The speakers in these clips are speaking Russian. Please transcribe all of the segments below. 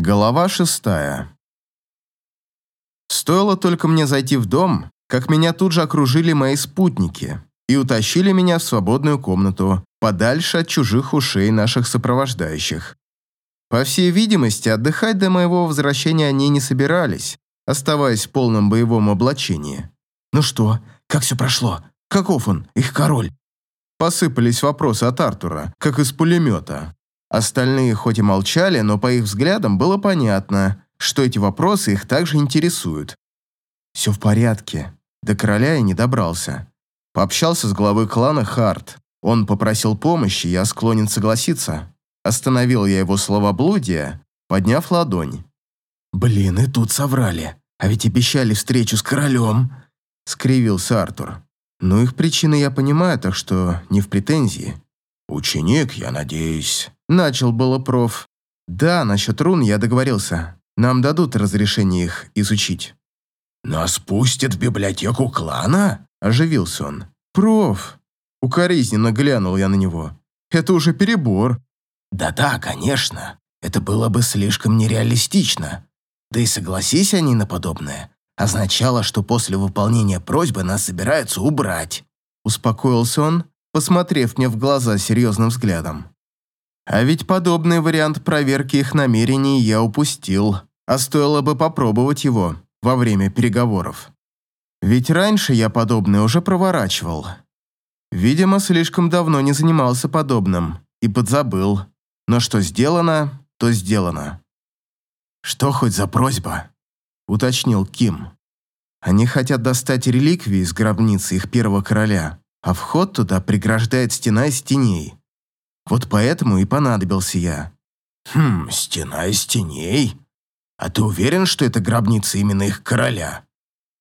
Голова шестая. Стоило только мне зайти в дом, как меня тут же окружили мои спутники и утащили меня в свободную комнату, подальше от чужих ушей наших сопровождающих. По всей видимости, отдыхать до моего возвращения они не собирались, оставаясь в полном боевом облачении. «Ну что, как все прошло? Каков он, их король?» Посыпались вопросы от Артура, как из пулемета. Остальные хоть и молчали, но по их взглядам было понятно, что эти вопросы их также интересуют. Все в порядке. До короля я не добрался. Пообщался с главой клана Харт. Он попросил помощи, я склонен согласиться. Остановил я его словоблудие, подняв ладонь. «Блин, и тут соврали. А ведь обещали встречу с королем», — скривился Артур. «Ну, их причины я понимаю, так что не в претензии». «Ученик, я надеюсь», Начал было проф. Да, насчет рун я договорился. Нам дадут разрешение их изучить. Нас пустят в библиотеку клана? Оживился он. Проф. Укоризненно глянул я на него. Это уже перебор. Да-да, конечно. Это было бы слишком нереалистично. Да и согласись они на подобное, означало, что после выполнения просьбы нас собираются убрать. Успокоился он, посмотрев мне в глаза серьезным взглядом. А ведь подобный вариант проверки их намерений я упустил, а стоило бы попробовать его во время переговоров. Ведь раньше я подобное уже проворачивал. Видимо, слишком давно не занимался подобным и подзабыл. Но что сделано, то сделано. «Что хоть за просьба?» – уточнил Ким. «Они хотят достать реликвии из гробницы их первого короля, а вход туда преграждает стена из теней. Вот поэтому и понадобился я. Хм, стена из теней? А ты уверен, что это гробница именно их короля?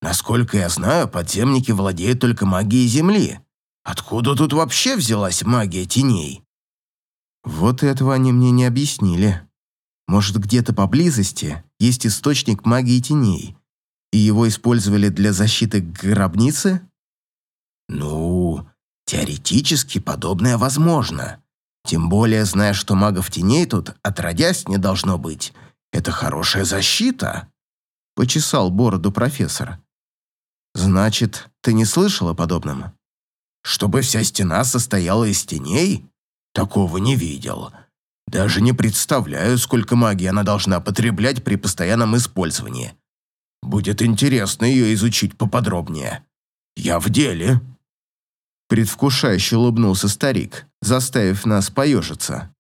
Насколько я знаю, подземники владеют только магией земли. Откуда тут вообще взялась магия теней? Вот этого они мне не объяснили. Может, где-то поблизости есть источник магии теней, и его использовали для защиты гробницы? Ну, теоретически подобное возможно. Тем более, зная, что магов теней тут отродясь не должно быть. Это хорошая защита. Почесал бороду профессор. Значит, ты не слышал о подобном? Чтобы вся стена состояла из теней? Такого не видел. Даже не представляю, сколько магии она должна потреблять при постоянном использовании. Будет интересно ее изучить поподробнее. Я в деле. Предвкушающе улыбнулся старик, заставив нас поежиться.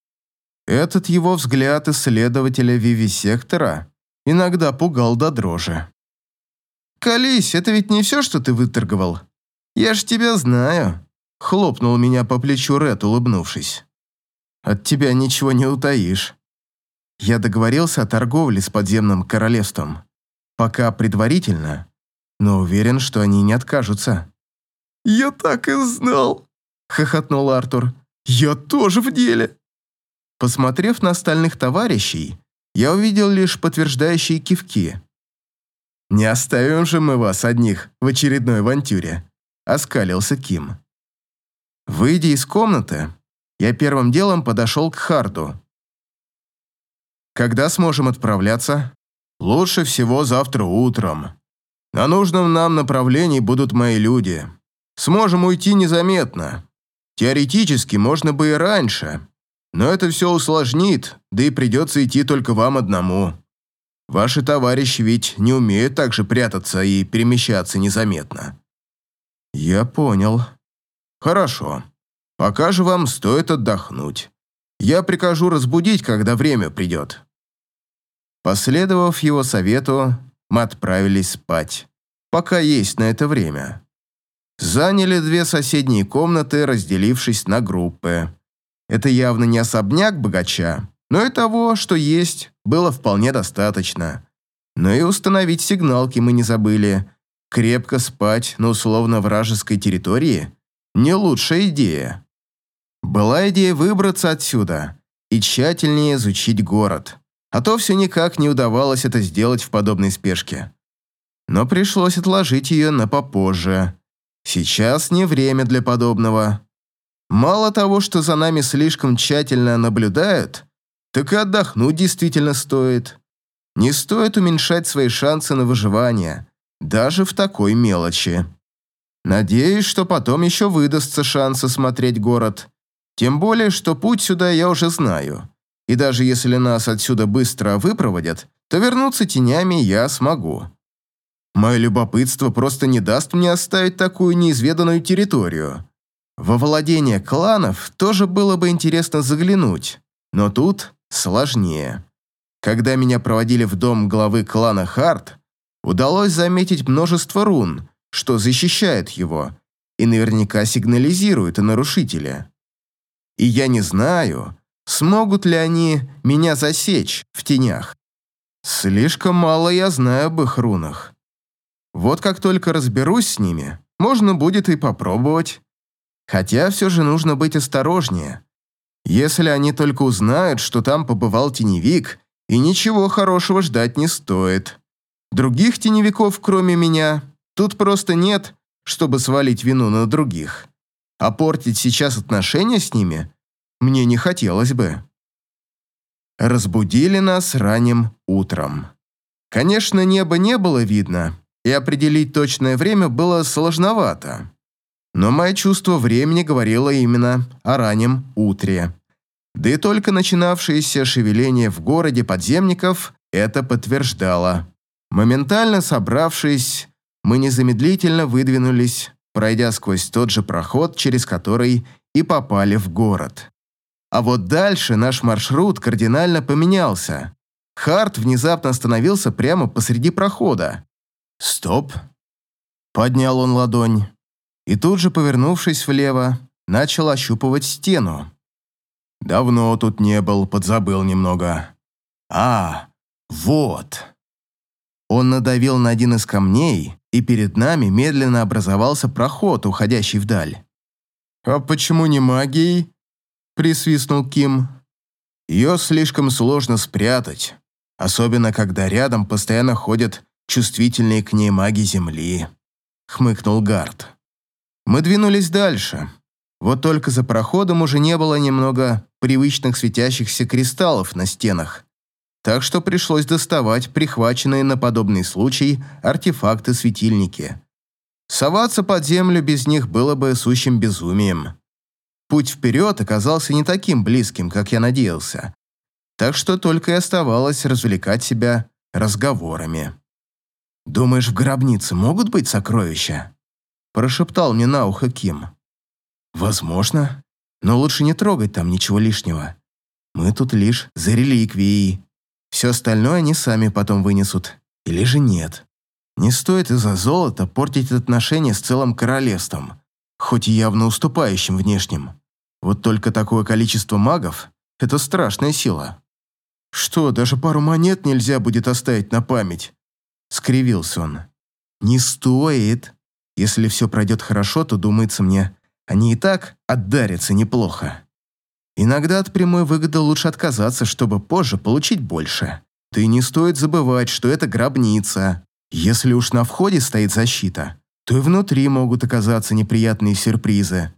Этот его взгляд исследователя вивисектора иногда пугал до дрожи. «Колись, это ведь не все, что ты выторговал. Я ж тебя знаю», — хлопнул меня по плечу Ред, улыбнувшись. «От тебя ничего не утаишь. Я договорился о торговле с подземным королевством. Пока предварительно, но уверен, что они не откажутся». «Я так и знал!» — хохотнул Артур. «Я тоже в деле!» Посмотрев на остальных товарищей, я увидел лишь подтверждающие кивки. «Не оставим же мы вас одних в очередной авантюре», — оскалился Ким. Выйдя из комнаты, я первым делом подошел к Харду. «Когда сможем отправляться?» «Лучше всего завтра утром. На нужном нам направлении будут мои люди. Сможем уйти незаметно. Теоретически можно бы и раньше, но это все усложнит, да и придется идти только вам одному. Ваши товарищи ведь не умеют так же прятаться и перемещаться незаметно. Я понял. Хорошо. Пока же вам стоит отдохнуть. Я прикажу разбудить, когда время придет. Последовав его совету, мы отправились спать, пока есть на это время заняли две соседние комнаты, разделившись на группы. Это явно не особняк богача, но и того, что есть, было вполне достаточно. Но и установить сигналки мы не забыли. Крепко спать на условно-вражеской территории – не лучшая идея. Была идея выбраться отсюда и тщательнее изучить город. А то все никак не удавалось это сделать в подобной спешке. Но пришлось отложить ее на попозже – Сейчас не время для подобного. Мало того, что за нами слишком тщательно наблюдают, так и отдохнуть действительно стоит. Не стоит уменьшать свои шансы на выживание, даже в такой мелочи. Надеюсь, что потом еще выдастся шанс осмотреть город. Тем более, что путь сюда я уже знаю. И даже если нас отсюда быстро выпроводят, то вернуться тенями я смогу. Мое любопытство просто не даст мне оставить такую неизведанную территорию. Во владение кланов тоже было бы интересно заглянуть, но тут сложнее. Когда меня проводили в дом главы клана Харт, удалось заметить множество рун, что защищает его, и наверняка сигнализирует о нарушителе. И я не знаю, смогут ли они меня засечь в тенях. Слишком мало я знаю об их рунах. Вот как только разберусь с ними, можно будет и попробовать. Хотя все же нужно быть осторожнее. Если они только узнают, что там побывал теневик, и ничего хорошего ждать не стоит. Других теневиков, кроме меня, тут просто нет, чтобы свалить вину на других. А портить сейчас отношения с ними мне не хотелось бы. Разбудили нас ранним утром. Конечно, небо не было видно, и определить точное время было сложновато. Но мое чувство времени говорило именно о раннем утре. Да и только начинавшееся шевеление в городе подземников это подтверждало. Моментально собравшись, мы незамедлительно выдвинулись, пройдя сквозь тот же проход, через который и попали в город. А вот дальше наш маршрут кардинально поменялся. Харт внезапно остановился прямо посреди прохода. «Стоп!» Поднял он ладонь и тут же, повернувшись влево, начал ощупывать стену. Давно тут не был, подзабыл немного. А, вот. Он надавил на один из камней, и перед нами медленно образовался проход, уходящий вдаль. «А почему не магией?» – присвистнул Ким. «Ее слишком сложно спрятать, особенно когда рядом постоянно ходят чувствительные к ней маги Земли», – хмыкнул Гард. Мы двинулись дальше. Вот только за проходом уже не было немного привычных светящихся кристаллов на стенах, так что пришлось доставать прихваченные на подобный случай артефакты-светильники. Соваться под землю без них было бы сущим безумием. Путь вперед оказался не таким близким, как я надеялся, так что только и оставалось развлекать себя разговорами. «Думаешь, в гробнице могут быть сокровища?» прошептал мне на ухо Ким. «Возможно, но лучше не трогать там ничего лишнего. Мы тут лишь за реликвией. Все остальное они сами потом вынесут. Или же нет. Не стоит из-за золота портить отношения с целым королевством, хоть и явно уступающим внешним. Вот только такое количество магов – это страшная сила. Что, даже пару монет нельзя будет оставить на память?» – скривился он. «Не стоит. Если все пройдет хорошо, то, думается мне, они и так отдарятся неплохо. Иногда от прямой выгоды лучше отказаться, чтобы позже получить больше. И не стоит забывать, что это гробница. Если уж на входе стоит защита, то и внутри могут оказаться неприятные сюрпризы.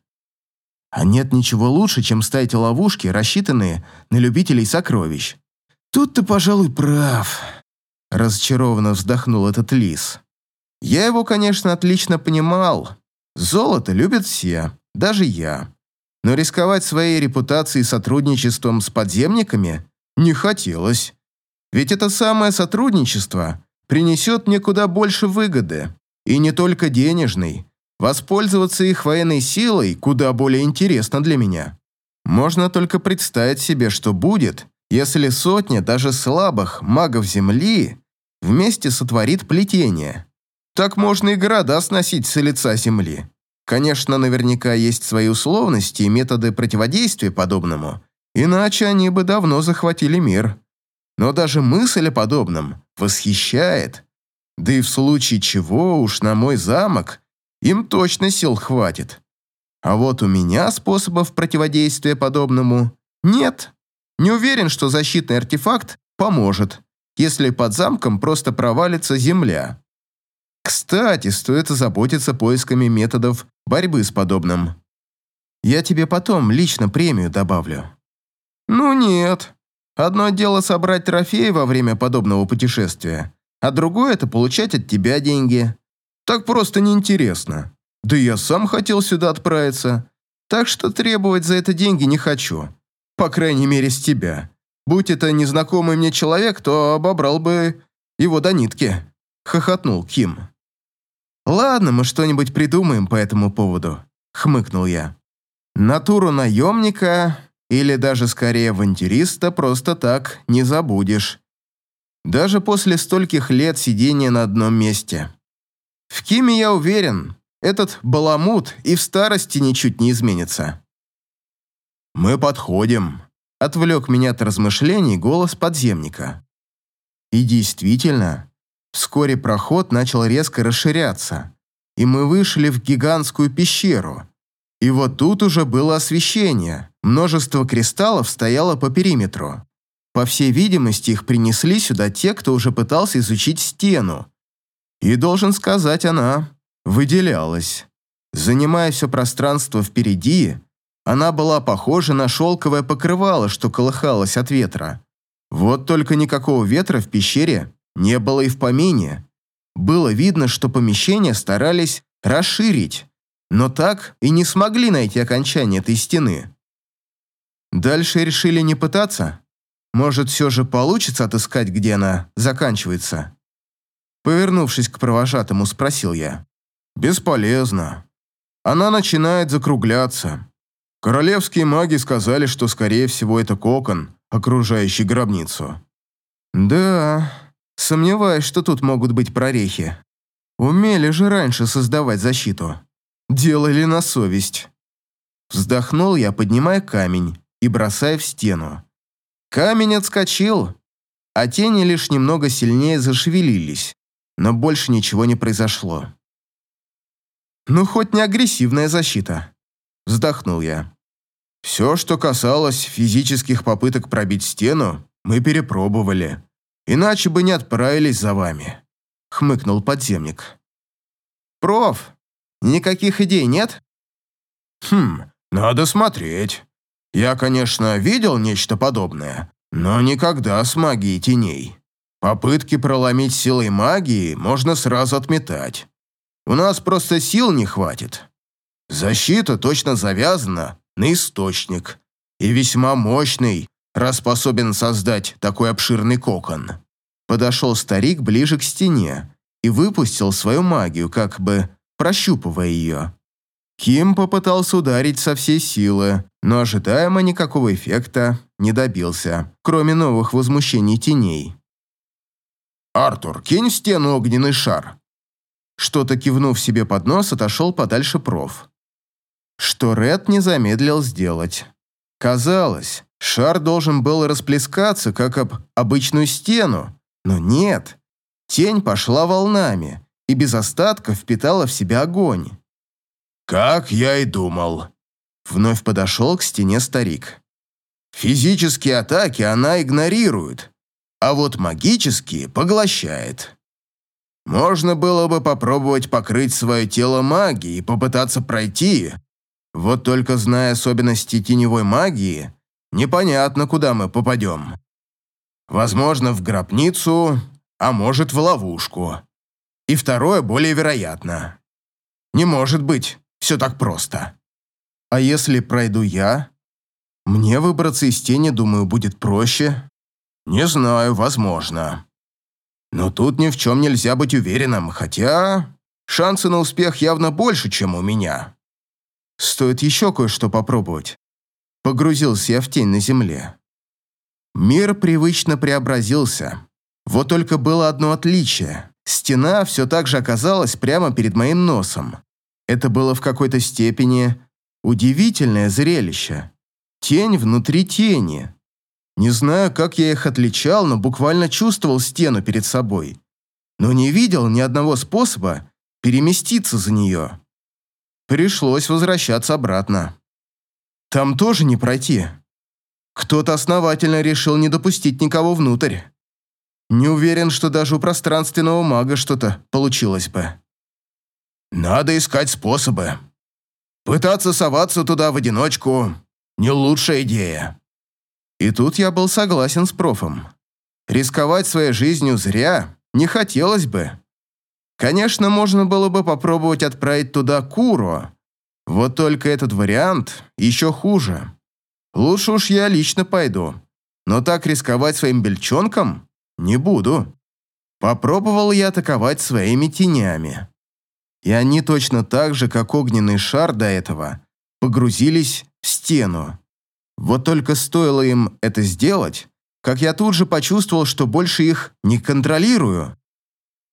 А нет ничего лучше, чем ставить ловушки, рассчитанные на любителей сокровищ. Тут ты, пожалуй, прав. Разочарованно вздохнул этот лис. Я его, конечно, отлично понимал. Золото любят все, даже я. Но рисковать своей репутацией сотрудничеством с подземниками не хотелось. Ведь это самое сотрудничество принесет мне куда больше выгоды. И не только денежной. Воспользоваться их военной силой куда более интересно для меня. Можно только представить себе, что будет, если сотня даже слабых магов Земли вместе сотворит плетение. Так можно и города сносить с лица земли. Конечно, наверняка есть свои условности и методы противодействия подобному, иначе они бы давно захватили мир. Но даже мысль о подобном восхищает. Да и в случае чего уж на мой замок им точно сил хватит. А вот у меня способов противодействия подобному нет. Не уверен, что защитный артефакт поможет, если под замком просто провалится земля. Кстати, стоит озаботиться поисками методов борьбы с подобным. Я тебе потом лично премию добавлю. Ну нет. Одно дело собрать трофеи во время подобного путешествия, а другое – это получать от тебя деньги. Так просто неинтересно. Да я сам хотел сюда отправиться, так что требовать за это деньги не хочу. По крайней мере, с тебя. Будь это незнакомый мне человек, то обобрал бы его до нитки», – хохотнул Ким. «Ладно, мы что-нибудь придумаем по этому поводу», – хмыкнул я. «Натуру наемника или даже скорее авантюриста просто так не забудешь. Даже после стольких лет сидения на одном месте. В Киме я уверен, этот баламут и в старости ничуть не изменится. «Мы подходим», — отвлек меня от размышлений голос подземника. И действительно, вскоре проход начал резко расширяться, и мы вышли в гигантскую пещеру. И вот тут уже было освещение, множество кристаллов стояло по периметру. По всей видимости, их принесли сюда те, кто уже пытался изучить стену. И, должен сказать, она выделялась. Занимая все пространство впереди, она была похожа на шелковое покрывало, что колыхалось от ветра. Вот только никакого ветра в пещере не было и в помине. Было видно, что помещение старались расширить, но так и не смогли найти окончание этой стены. Дальше решили не пытаться. Может, все же получится отыскать, где она заканчивается? Повернувшись к провожатому, спросил я. «Бесполезно. Она начинает закругляться. Королевские маги сказали, что, скорее всего, это кокон, окружающий гробницу». «Да, сомневаюсь, что тут могут быть прорехи. Умели же раньше создавать защиту. Делали на совесть». Вздохнул я, поднимая камень и бросая в стену. Камень отскочил, а тени лишь немного сильнее зашевелились, но больше ничего не произошло. «Ну, хоть не агрессивная защита», – вздохнул я. «Все, что касалось физических попыток пробить стену, мы перепробовали. Иначе бы не отправились за вами», – хмыкнул подземник. «Проф, никаких идей нет?» «Хм, надо смотреть. Я, конечно, видел нечто подобное, но никогда с магией теней. Попытки проломить силой магии можно сразу отметать. У нас просто сил не хватит. Защита точно завязана на источник. И весьма мощный, раз способен создать такой обширный кокон. Подошел старик ближе к стене и выпустил свою магию, как бы прощупывая ее. Ким попытался ударить со всей силы, но ожидаемо никакого эффекта не добился, кроме новых возмущений теней. «Артур, кинь в стену огненный шар!» Что-то кивнув себе под нос, отошел подальше проф. Что Ред не замедлил сделать. Казалось, шар должен был расплескаться, как об обычную стену, но нет. Тень пошла волнами и без остатка впитала в себя огонь. «Как я и думал», — вновь подошел к стене старик. «Физические атаки она игнорирует, а вот магические поглощает. Можно было бы попробовать покрыть свое тело магией и попытаться пройти. Вот только зная особенности теневой магии, непонятно, куда мы попадем. Возможно, в гробницу, а может, в ловушку. И второе более вероятно. Не может быть все так просто. А если пройду я? Мне выбраться из тени, думаю, будет проще. Не знаю, возможно. Но тут ни в чем нельзя быть уверенным, хотя шансы на успех явно больше, чем у меня. Стоит еще кое-что попробовать. Погрузился я в тень на земле. Мир привычно преобразился. Вот только было одно отличие. Стена все так же оказалась прямо перед моим носом. Это было в какой-то степени удивительное зрелище. Тень внутри тени. Не знаю, как я их отличал, но буквально чувствовал стену перед собой. Но не видел ни одного способа переместиться за нее. Пришлось возвращаться обратно. Там тоже не пройти. Кто-то основательно решил не допустить никого внутрь. Не уверен, что даже у пространственного мага что-то получилось бы. Надо искать способы. Пытаться соваться туда в одиночку – не лучшая идея. И тут я был согласен с профом. Рисковать своей жизнью зря не хотелось бы. Конечно, можно было бы попробовать отправить туда Куро. Вот только этот вариант еще хуже. Лучше уж я лично пойду. Но так рисковать своим бельчонком не буду. Попробовал я атаковать своими тенями. И они точно так же, как огненный шар до этого, погрузились в стену. Вот только стоило им это сделать, как я тут же почувствовал, что больше их не контролирую.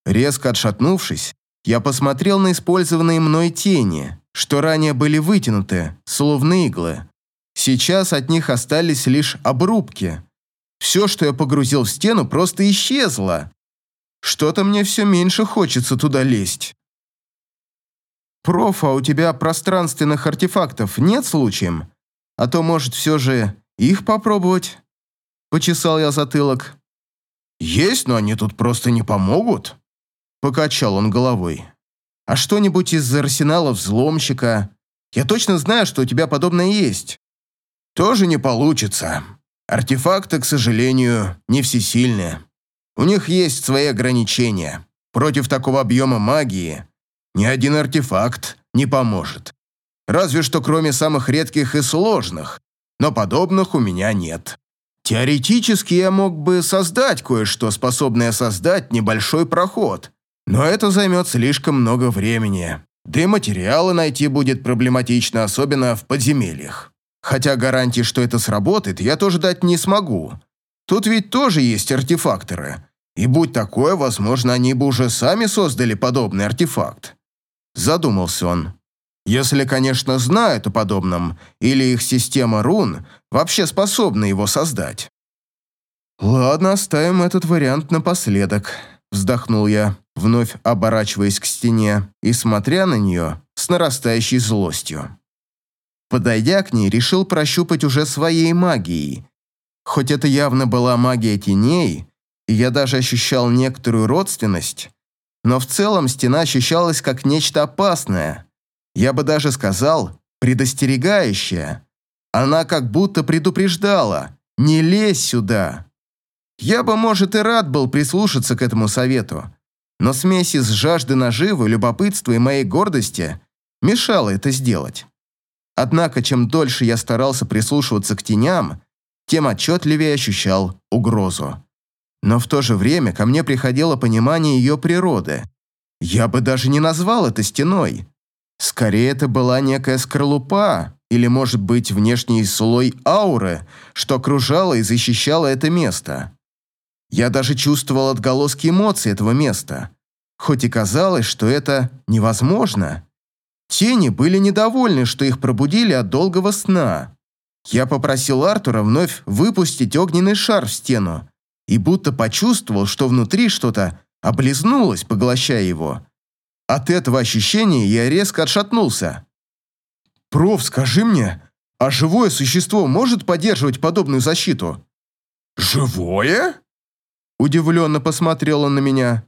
Резко отшатнувшись, я посмотрел на использованные мной тени, что ранее были вытянуты, словно иглы. Сейчас от них остались лишь обрубки. Все, что я погрузил в стену, просто исчезло. Что-то мне все меньше хочется туда лезть. «Проф, а у тебя пространственных артефактов нет случаем? А то, может, все же их попробовать?» Почесал я затылок. «Есть, но они тут просто не помогут», — покачал он головой. «А что-нибудь из арсенала взломщика? Я точно знаю, что у тебя подобное есть». «Тоже не получится. Артефакты, к сожалению, не всесильные. У них есть свои ограничения. Против такого объема магии ни один артефакт не поможет. Разве что кроме самых редких и сложных, но подобных у меня нет. Теоретически я мог бы создать кое-что, способное создать небольшой проход, но это займет слишком много времени. Да и материалы найти будет проблематично, особенно в подземельях. Хотя гарантии, что это сработает, я тоже дать не смогу. Тут ведь тоже есть артефакторы. И будь такое, возможно, они бы уже сами создали подобный артефакт. Задумался он. Если, конечно, знают о подобном, или их система рун вообще способна его создать. «Ладно, оставим этот вариант напоследок», – вздохнул я, вновь оборачиваясь к стене и смотря на нее с нарастающей злостью. Подойдя к ней, решил прощупать уже своей магией. Хоть это явно была магия теней, и я даже ощущал некоторую родственность, но в целом стена ощущалась как нечто опасное. Я бы даже сказал, предостерегающее. Она как будто предупреждала «не лезь сюда». Я бы, может, и рад был прислушаться к этому совету, но смесь из жажды наживы, любопытства и моей гордости мешала это сделать. Однако, чем дольше я старался прислушиваться к теням, тем отчетливее ощущал угрозу. Но в то же время ко мне приходило понимание ее природы. Я бы даже не назвал это стеной. Скорее, это была некая скорлупа, или, может быть, внешний слой ауры, что окружало и защищало это место. Я даже чувствовал отголоски эмоций этого места, хоть и казалось, что это невозможно. Тени были недовольны, что их пробудили от долгого сна. Я попросил Артура вновь выпустить огненный шар в стену, и будто почувствовал, что внутри что-то облизнулось, поглощая его. От этого ощущения я резко отшатнулся. «Проф, скажи мне, а живое существо может поддерживать подобную защиту?» «Живое?» Удивленно посмотрел он на меня.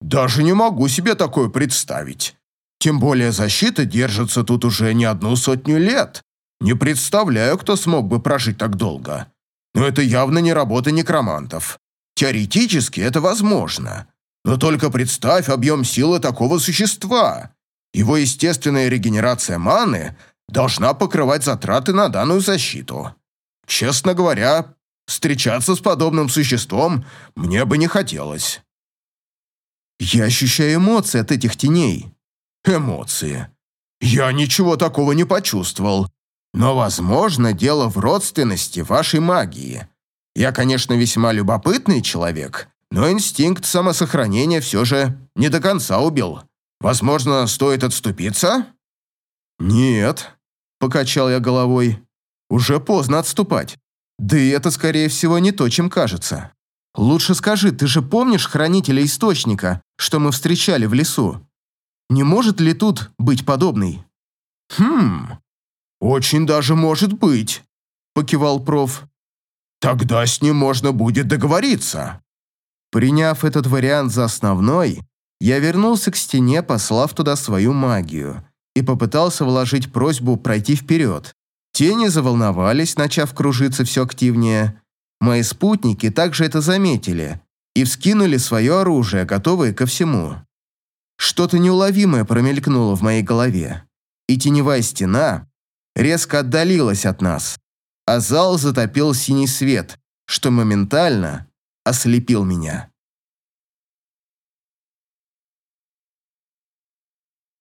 «Даже не могу себе такое представить. Тем более защита держится тут уже не одну сотню лет. Не представляю, кто смог бы прожить так долго. Но это явно не работа некромантов. Теоретически это возможно. Но только представь объем силы такого существа. Его естественная регенерация маны должна покрывать затраты на данную защиту. Честно говоря, встречаться с подобным существом мне бы не хотелось. Я ощущаю эмоции от этих теней. Эмоции. Я ничего такого не почувствовал. Но, возможно, дело в родственности вашей магии. Я, конечно, весьма любопытный человек, но инстинкт самосохранения все же не до конца убил. Возможно, стоит отступиться? Нет, покачал я головой. Уже поздно отступать. Да и это, скорее всего, не то, чем кажется. Лучше скажи, ты же помнишь хранителя источника, что мы встречали в лесу? Не может ли тут быть подобный? Хм, «Очень даже может быть», – покивал проф. «Тогда с ним можно будет договориться». Приняв этот вариант за основной, я вернулся к стене, послав туда свою магию, и попытался вложить просьбу пройти вперед. Тени заволновались, начав кружиться все активнее. Мои спутники также это заметили и вскинули свое оружие, готовые ко всему. Что-то неуловимое промелькнуло в моей голове, и теневая стена резко отдалилась от нас, а зал затопил синий свет, что моментально ослепил меня.